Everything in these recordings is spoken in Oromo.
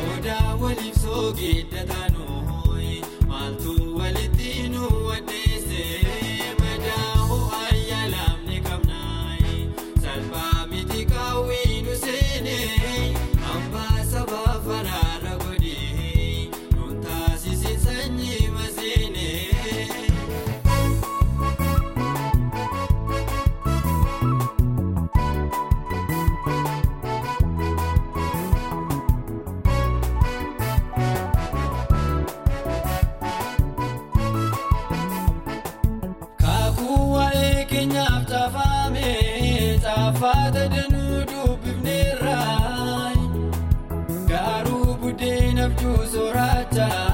Odaa waliif soo geeddataan. jiru soorata.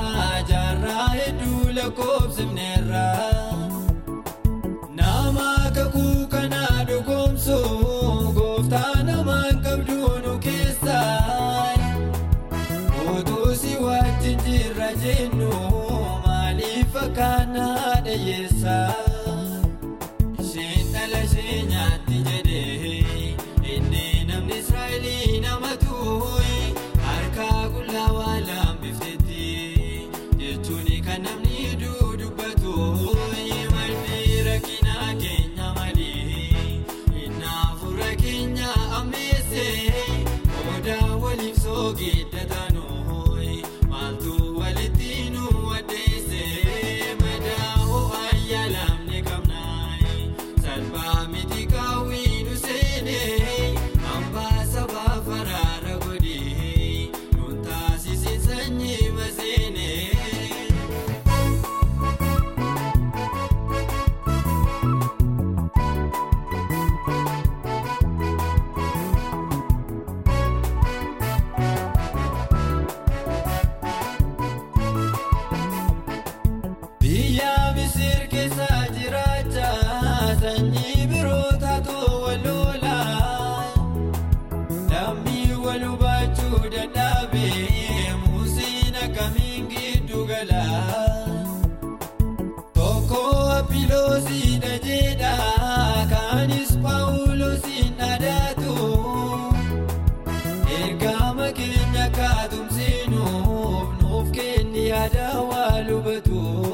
sanyii biroo taatu wal loolaa lammii wal hubachuu dadhabee muuziin akkamiin giddu gala tokko apiloosii dhajeedha kaanis paawuloosiin dhadaatu ergaama keenya kaatumsiinuuf nuuf kenni aadaa waa lubatu.